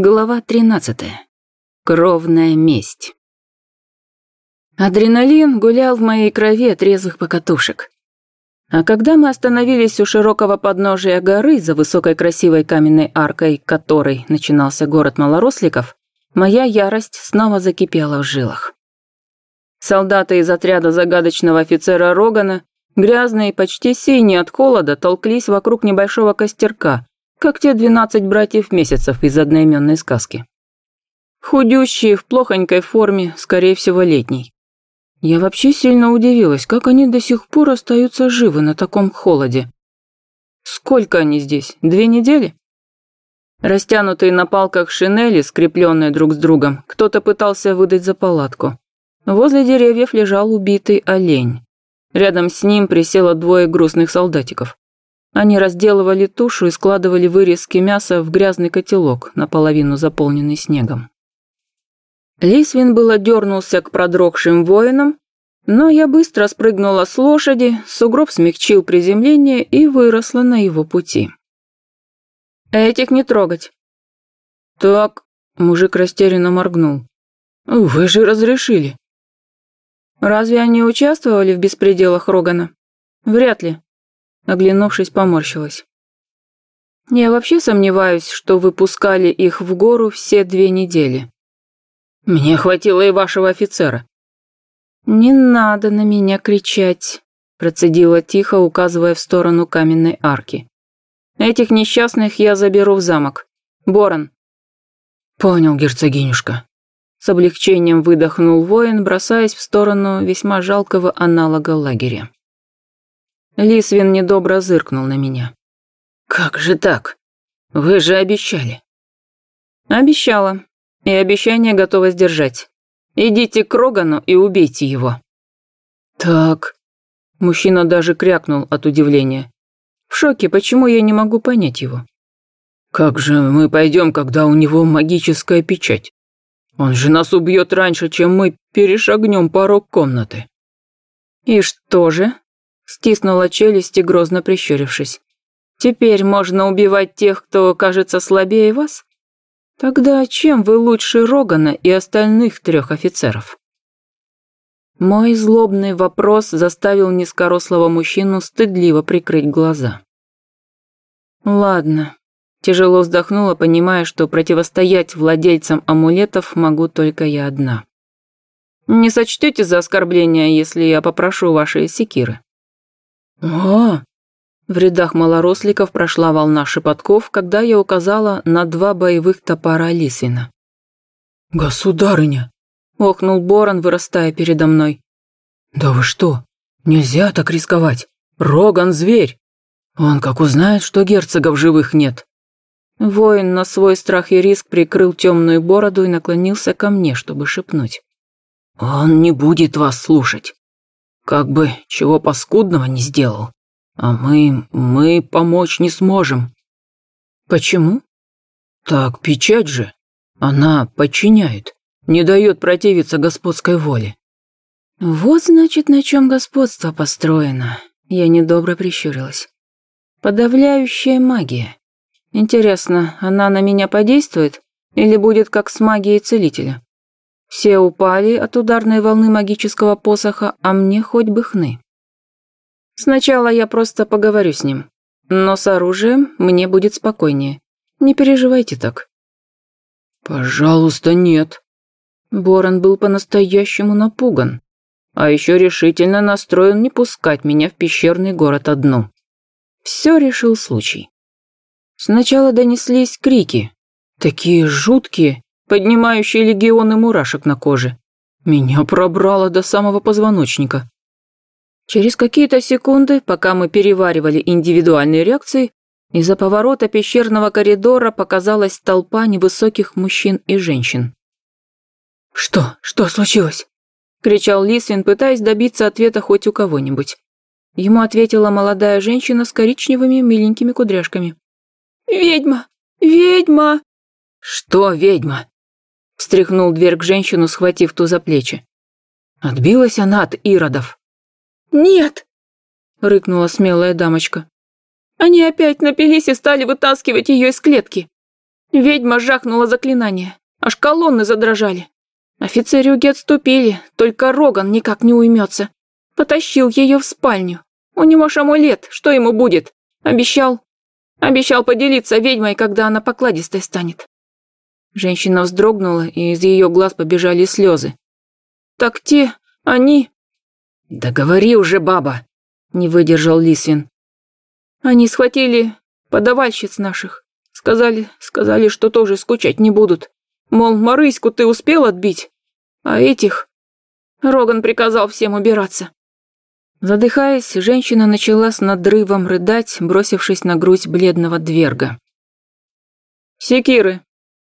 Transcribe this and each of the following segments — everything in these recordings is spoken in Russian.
Глава 13. Кровная месть. Адреналин гулял в моей крови от резвых покатушек. А когда мы остановились у широкого подножия горы за высокой красивой каменной аркой, которой начинался город малоросликов, моя ярость снова закипела в жилах. Солдаты из отряда загадочного офицера Рогана, грязные, почти синие от холода, толклись вокруг небольшого костерка, как те двенадцать братьев месяцев из одноименной сказки. Худющие, в плохонькой форме, скорее всего, летней. Я вообще сильно удивилась, как они до сих пор остаются живы на таком холоде. Сколько они здесь? Две недели? Растянутые на палках шинели, скрепленные друг с другом, кто-то пытался выдать за палатку. Возле деревьев лежал убитый олень. Рядом с ним присело двое грустных солдатиков. Они разделывали тушу и складывали вырезки мяса в грязный котелок, наполовину заполненный снегом. Лисвин было дернулся к продрогшим воинам, но я быстро спрыгнула с лошади, сугроб смягчил приземление и выросла на его пути. «Этих не трогать». «Так», – мужик растерянно моргнул. «Вы же разрешили». «Разве они участвовали в беспределах Рогана?» «Вряд ли. Оглянувшись, поморщилась. Я вообще сомневаюсь, что вы пускали их в гору все две недели. Мне хватило и вашего офицера. Не надо на меня кричать, процедила тихо, указывая в сторону каменной арки. Этих несчастных я заберу в замок. Борон. Понял, герцогинюшка. С облегчением выдохнул воин, бросаясь в сторону весьма жалкого аналога лагеря. Лисвин недобро зыркнул на меня. «Как же так? Вы же обещали». «Обещала. И обещание готова сдержать. Идите к Рогану и убейте его». «Так...» Мужчина даже крякнул от удивления. В шоке, почему я не могу понять его. «Как же мы пойдем, когда у него магическая печать? Он же нас убьет раньше, чем мы перешагнем порог комнаты». «И что же?» Стиснула челюсти, грозно прищурившись. «Теперь можно убивать тех, кто кажется слабее вас? Тогда чем вы лучше Рогана и остальных трех офицеров?» Мой злобный вопрос заставил низкорослого мужчину стыдливо прикрыть глаза. «Ладно», – тяжело вздохнула, понимая, что противостоять владельцам амулетов могу только я одна. «Не сочтете за оскорбление, если я попрошу ваши секиры?» «О!» В рядах малоросликов прошла волна шепотков, когда я указала на два боевых топора Лисвина. «Государыня!» – охнул Борон, вырастая передо мной. «Да вы что? Нельзя так рисковать. Роган – зверь. Он как узнает, что герцогов живых нет». Воин на свой страх и риск прикрыл темную бороду и наклонился ко мне, чтобы шепнуть. «Он не будет вас слушать. Как бы чего паскудного не сделал. А мы... мы помочь не сможем. Почему? Так, печать же. Она подчиняет, не дает противиться господской воле. Вот значит, на чем господство построено. Я недобро прищурилась. Подавляющая магия. Интересно, она на меня подействует или будет как с магией целителя? Все упали от ударной волны магического посоха, а мне хоть бы хны. Сначала я просто поговорю с ним, но с оружием мне будет спокойнее. Не переживайте так. Пожалуйста, нет. Борон был по-настоящему напуган, а еще решительно настроен не пускать меня в пещерный город одну. Все решил случай. Сначала донеслись крики, такие жуткие, поднимающие легионы мурашек на коже. Меня пробрало до самого позвоночника. Через какие-то секунды, пока мы переваривали индивидуальные реакции, из-за поворота пещерного коридора показалась толпа невысоких мужчин и женщин. «Что? Что случилось?» – кричал Лисвин, пытаясь добиться ответа хоть у кого-нибудь. Ему ответила молодая женщина с коричневыми миленькими кудряшками. «Ведьма! Ведьма!» «Что ведьма?» Встряхнул дверь к женщину, схватив ту за плечи. Отбилась она от иродов. «Нет!» — рыкнула смелая дамочка. «Они опять напились и стали вытаскивать ее из клетки. Ведьма жахнула заклинание, аж колонны задрожали. Офицерюги отступили, только Роган никак не уймется. Потащил ее в спальню. У него ж амулет, что ему будет? Обещал. Обещал поделиться ведьмой, когда она покладистой станет. Женщина вздрогнула, и из ее глаз побежали слезы. «Так те, они...» «Да говори уже, баба!» — не выдержал Лисвин. «Они схватили подавальщиц наших. Сказали, сказали, что тоже скучать не будут. Мол, Марыську ты успел отбить, а этих...» Роган приказал всем убираться. Задыхаясь, женщина начала с надрывом рыдать, бросившись на грудь бледного дверга. «Секиры!» –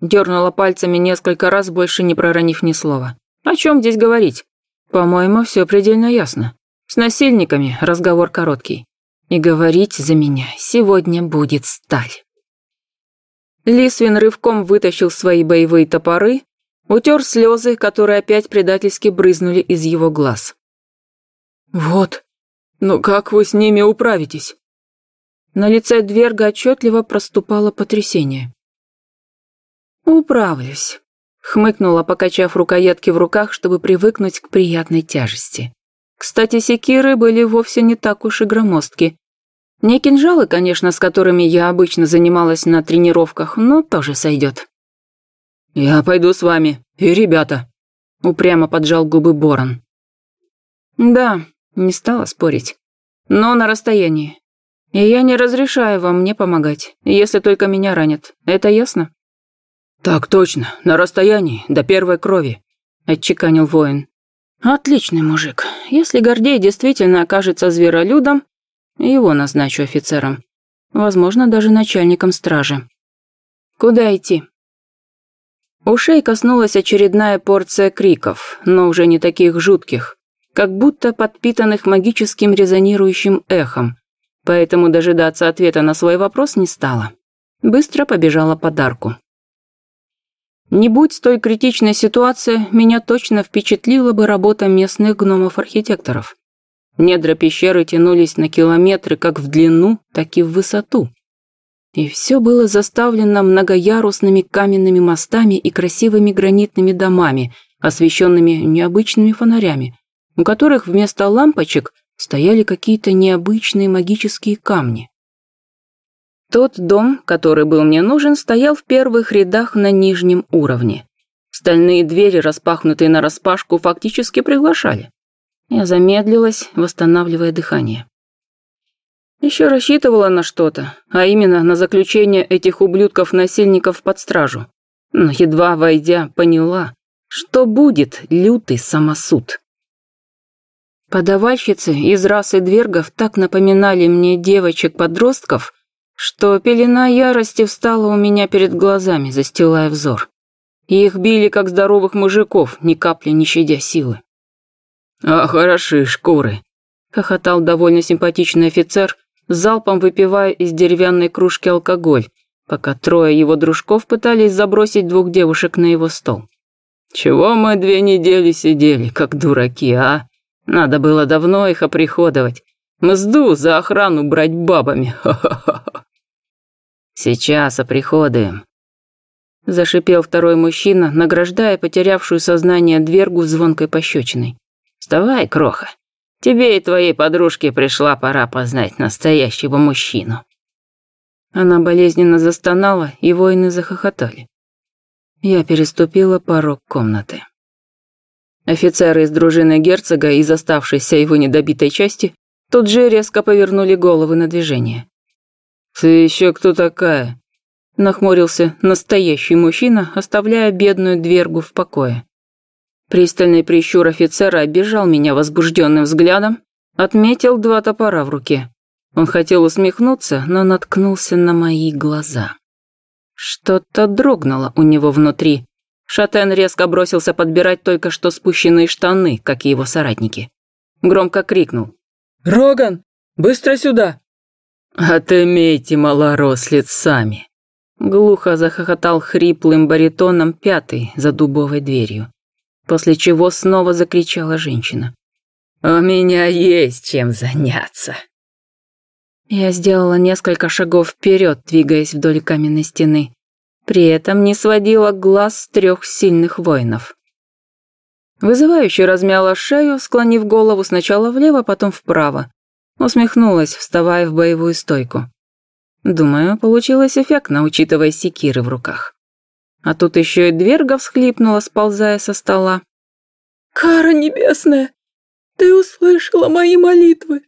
дернула пальцами несколько раз, больше не проронив ни слова. «О чем здесь говорить? По-моему, все предельно ясно. С насильниками разговор короткий. И говорить за меня сегодня будет сталь». Лисвин рывком вытащил свои боевые топоры, утер слезы, которые опять предательски брызнули из его глаз. «Вот. Но как вы с ними управитесь?» На лице Дверга отчетливо проступало потрясение. «Управлюсь», — хмыкнула, покачав рукоятки в руках, чтобы привыкнуть к приятной тяжести. Кстати, секиры были вовсе не так уж и громоздки. Не кинжалы, конечно, с которыми я обычно занималась на тренировках, но тоже сойдет. «Я пойду с вами, и ребята», — упрямо поджал губы Борон. «Да, не стала спорить. Но на расстоянии. И я не разрешаю вам мне помогать, если только меня ранят. Это ясно? Так точно, на расстоянии, до первой крови, отчеканил воин. Отличный мужик. Если Гордей действительно окажется зверолюдом, его назначу офицером. Возможно, даже начальником стражи. Куда идти? Ушей коснулась очередная порция криков, но уже не таких жутких как будто подпитанных магическим резонирующим эхом, поэтому дожидаться ответа на свой вопрос не стала. Быстро побежала подарку. Не будь столь критичная ситуация, меня точно впечатлила бы работа местных гномов-архитекторов. Недра пещеры тянулись на километры как в длину, так и в высоту. И все было заставлено многоярусными каменными мостами и красивыми гранитными домами, освещенными необычными фонарями, у которых вместо лампочек стояли какие-то необычные магические камни. Тот дом, который был мне нужен, стоял в первых рядах на нижнем уровне. Стальные двери, распахнутые нараспашку, фактически приглашали. Я замедлилась, восстанавливая дыхание. Еще рассчитывала на что-то, а именно на заключение этих ублюдков-насильников под стражу. Но едва войдя, поняла, что будет лютый самосуд. Подавальщицы из расы двергов так напоминали мне девочек-подростков, что пелена ярости встала у меня перед глазами, застилая взор. их били, как здоровых мужиков, ни капли не щадя силы. «А хороши шкуры», — хохотал довольно симпатичный офицер, залпом выпивая из деревянной кружки алкоголь, пока трое его дружков пытались забросить двух девушек на его стол. «Чего мы две недели сидели, как дураки, а? Надо было давно их оприходовать. Мзду за охрану брать бабами. Ха-ха-ха. Сейчас оприходуем. Зашипел второй мужчина, награждая потерявшую сознание двергу звонкой пощечиной. Вставай, кроха. Тебе и твоей подружке пришла пора познать настоящего мужчину. Она болезненно застонала, и воины захохотали. Я переступила порог комнаты. Офицеры из дружины герцога из оставшейся его недобитой части тут же резко повернули головы на движение. «Ты еще кто такая?» Нахмурился настоящий мужчина, оставляя бедную двергу в покое. Пристальный прищур офицера обижал меня возбужденным взглядом, отметил два топора в руке. Он хотел усмехнуться, но наткнулся на мои глаза. Что-то дрогнуло у него внутри, Шатен резко бросился подбирать только что спущенные штаны, как и его соратники. Громко крикнул. «Роган, быстро сюда!» «Отымейте малорослиц сами!» Глухо захохотал хриплым баритоном пятый за дубовой дверью, после чего снова закричала женщина. «У меня есть чем заняться!» Я сделала несколько шагов вперед, двигаясь вдоль каменной стены. При этом не сводила глаз с трех сильных воинов. Вызывающе размяла шею, склонив голову сначала влево, потом вправо. Усмехнулась, вставая в боевую стойку. Думаю, получилось эффектно, учитывая секиры в руках. А тут еще и дверга всхлипнула, сползая со стола. «Кара небесная, ты услышала мои молитвы!»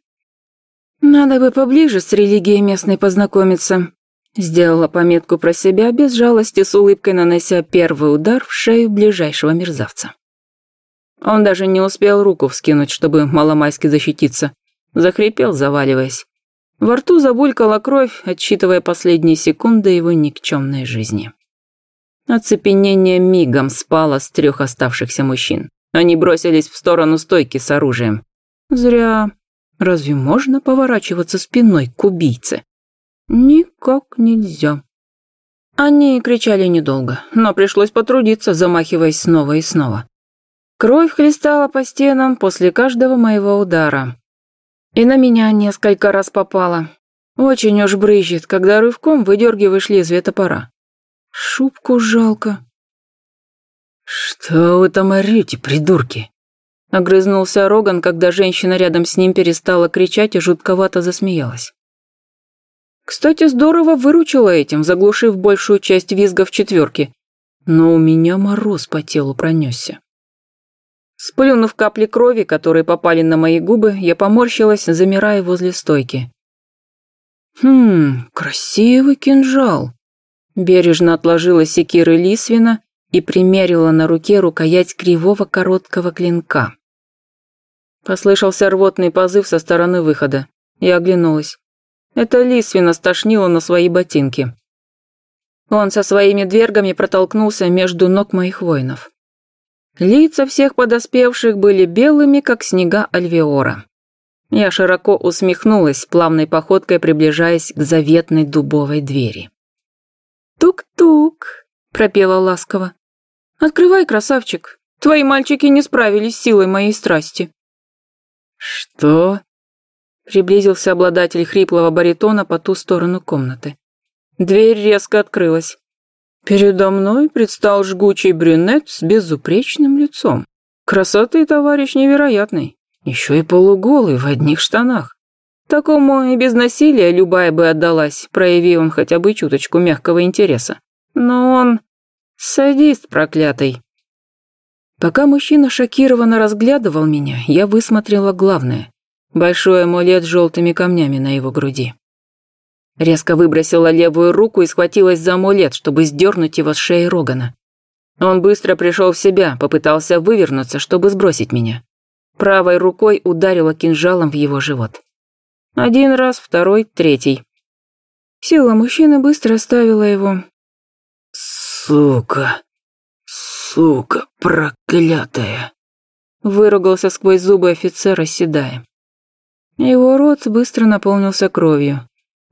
Надо бы поближе с религией местной познакомиться. Сделала пометку про себя, без жалости, с улыбкой нанося первый удар в шею ближайшего мерзавца. Он даже не успел руку вскинуть, чтобы маломайски защититься. Захрипел, заваливаясь. Во рту забулькала кровь, отсчитывая последние секунды его никчемной жизни. Оцепенение мигом спало с трех оставшихся мужчин. Они бросились в сторону стойки с оружием. Зря. Разве можно поворачиваться спиной к убийце? Никак нельзя. Они кричали недолго, но пришлось потрудиться, замахиваясь снова и снова. Кровь хлестала по стенам после каждого моего удара. И на меня несколько раз попала. Очень уж брызжет, когда рывком выдергиваешь лезвие топора. Шубку жалко. «Что вы там орете, придурки?» Огрызнулся Роган, когда женщина рядом с ним перестала кричать и жутковато засмеялась. Кстати, здорово выручила этим, заглушив большую часть визга в четверке. Но у меня мороз по телу пронесся. Сплюнув капли крови, которые попали на мои губы, я поморщилась, замирая возле стойки. Хм, красивый кинжал. Бережно отложила секиры Лисвина и примерила на руке рукоять кривого короткого клинка. Послышался рвотный позыв со стороны выхода. Я оглянулась. Это Лисвина стошнила на свои ботинки. Он со своими двергами протолкнулся между ног моих воинов. Лица всех подоспевших были белыми, как снега Альвеора. Я широко усмехнулась, плавной походкой приближаясь к заветной дубовой двери. «Тук-тук», — пропела ласково. «Открывай, красавчик. Твои мальчики не справились с силой моей страсти». «Что?» Приблизился обладатель хриплого баритона по ту сторону комнаты. Дверь резко открылась. Передо мной предстал жгучий брюнет с безупречным лицом. Красоты товарищ невероятный. Еще и полуголый в одних штанах. Такому и без насилия любая бы отдалась, прояви он хотя бы чуточку мягкого интереса. Но он... садист проклятый. Пока мужчина шокированно разглядывал меня, я высмотрела главное. Большой амулет с желтыми камнями на его груди. Резко выбросила левую руку и схватилась за амулет, чтобы сдернуть его с шеи Рогана. Он быстро пришел в себя, попытался вывернуться, чтобы сбросить меня. Правой рукой ударила кинжалом в его живот. Один раз, второй, третий. Сила мужчины быстро оставила его. «Сука! Сука проклятая!» Выругался сквозь зубы офицера, седая. Его рот быстро наполнился кровью.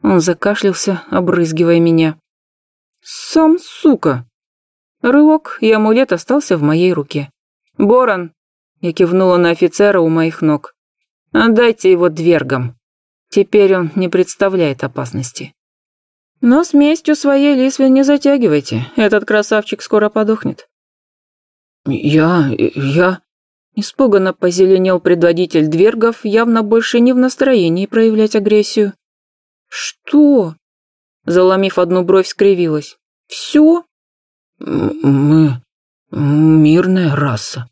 Он закашлялся, обрызгивая меня. «Сам сука!» Рывок, и амулет остался в моей руке. «Борон!» Я кивнула на офицера у моих ног. «Отдайте его двергам. Теперь он не представляет опасности». «Но с местью своей Лисвин не затягивайте. Этот красавчик скоро подохнет». «Я... я...» Испуганно позеленел предводитель двергов, явно больше не в настроении проявлять агрессию. «Что?» Заломив одну бровь, скривилась. «Все?» «Мы... мирная раса».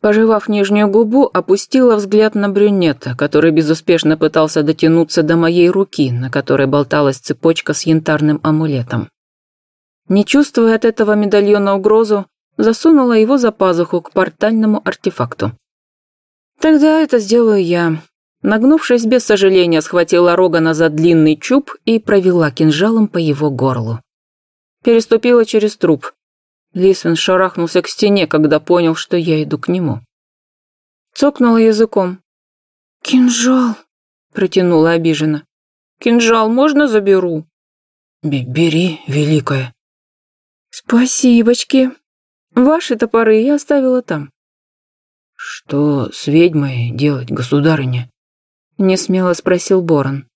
Пожевав нижнюю губу, опустила взгляд на брюнета, который безуспешно пытался дотянуться до моей руки, на которой болталась цепочка с янтарным амулетом. Не чувствуя от этого медальона угрозу, засунула его за пазуху к портальному артефакту. «Тогда это сделаю я». Нагнувшись без сожаления, схватила Рогана за длинный чуб и провела кинжалом по его горлу. Переступила через труп. Лисвин шарахнулся к стене, когда понял, что я иду к нему. Цокнула языком. «Кинжал», — протянула обиженно. «Кинжал можно заберу?» «Бери, великая». «Спасибочки», Ваши топоры я оставила там. Что с ведьмой делать, государыня? Несмело спросил Борон.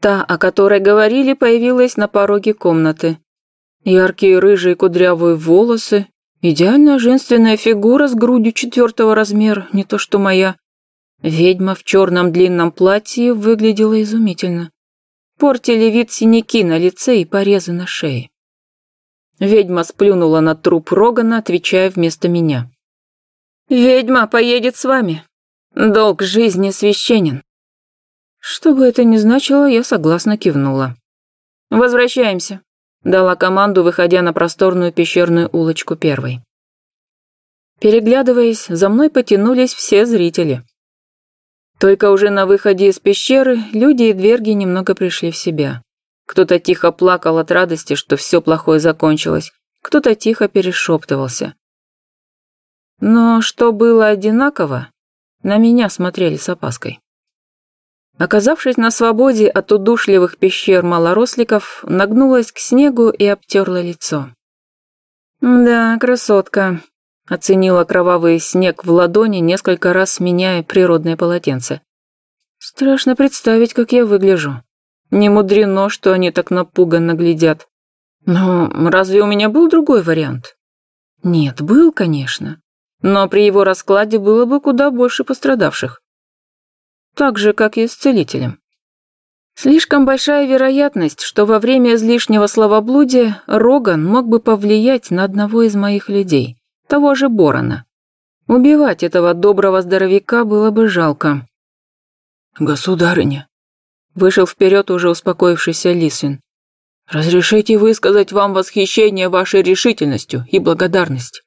Та, о которой говорили, появилась на пороге комнаты. Яркие рыжие кудрявые волосы, идеальная женственная фигура с грудью четвертого размера, не то что моя. Ведьма в черном длинном платье выглядела изумительно. Портили вид синяки на лице и порезы на шее. Ведьма сплюнула на труп Рогана, отвечая вместо меня. «Ведьма поедет с вами. Долг жизни священен». Что бы это ни значило, я согласно кивнула. «Возвращаемся», — дала команду, выходя на просторную пещерную улочку первой. Переглядываясь, за мной потянулись все зрители. Только уже на выходе из пещеры люди и дверги немного пришли в себя. Кто-то тихо плакал от радости, что все плохое закончилось, кто-то тихо перешептывался. Но что было одинаково, на меня смотрели с опаской. Оказавшись на свободе от удушливых пещер малоросликов, нагнулась к снегу и обтерла лицо. «Да, красотка», — оценила кровавый снег в ладони, несколько раз меняя природное полотенце. «Страшно представить, как я выгляжу. Не мудрено, что они так напуганно глядят. Но разве у меня был другой вариант? Нет, был, конечно. Но при его раскладе было бы куда больше пострадавших. Так же, как и с целителем. Слишком большая вероятность, что во время излишнего словоблудия Роган мог бы повлиять на одного из моих людей, того же Борона. Убивать этого доброго здоровяка было бы жалко. «Государыня», Вышел вперед уже успокоившийся Лисвин. «Разрешите высказать вам восхищение вашей решительностью и благодарность».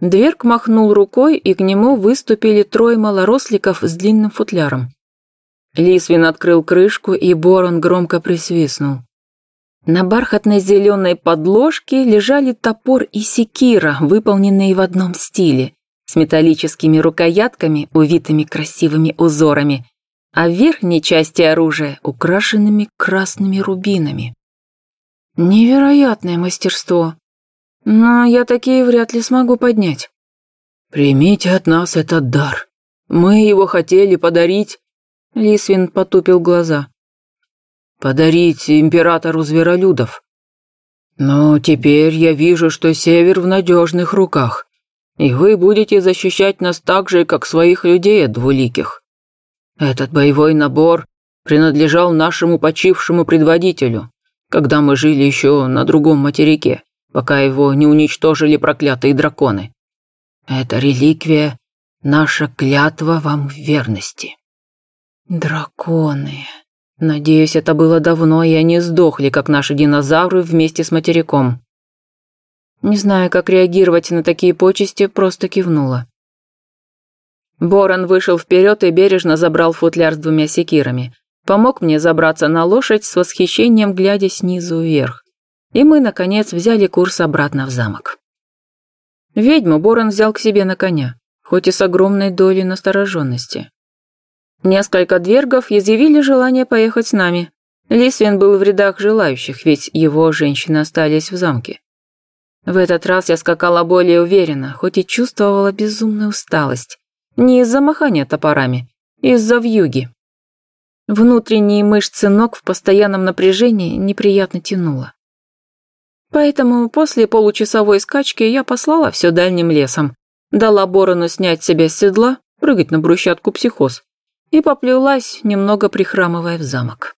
Дверк махнул рукой, и к нему выступили трое малоросликов с длинным футляром. Лисвин открыл крышку, и Борон громко присвистнул. На бархатной зеленой подложке лежали топор и секира, выполненные в одном стиле, с металлическими рукоятками, увитыми красивыми узорами, а в верхней части оружия украшенными красными рубинами. Невероятное мастерство. Но я такие вряд ли смогу поднять. «Примите от нас этот дар. Мы его хотели подарить...» Лисвин потупил глаза. «Подарить императору зверолюдов. Но теперь я вижу, что север в надежных руках, и вы будете защищать нас так же, как своих людей от двуликих. Этот боевой набор принадлежал нашему почившему предводителю, когда мы жили еще на другом материке, пока его не уничтожили проклятые драконы. Это реликвия, наша клятва вам в верности. Драконы. Надеюсь, это было давно, и они сдохли, как наши динозавры вместе с материком. Не знаю, как реагировать на такие почести, просто кивнула. Борон вышел вперед и бережно забрал футляр с двумя секирами. Помог мне забраться на лошадь с восхищением, глядя снизу вверх. И мы, наконец, взяли курс обратно в замок. Ведьму Борон взял к себе на коня, хоть и с огромной долей настороженности. Несколько двергов изъявили желание поехать с нами. Лисвин был в рядах желающих, ведь его женщины остались в замке. В этот раз я скакала более уверенно, хоть и чувствовала безумную усталость. Не из-за махания топорами, из-за вьюги. Внутренние мышцы ног в постоянном напряжении неприятно тянуло. Поэтому после получасовой скачки я послала все дальним лесом, дала Борону снять себя с седла, прыгать на брусчатку психоз, и поплелась, немного прихрамывая в замок.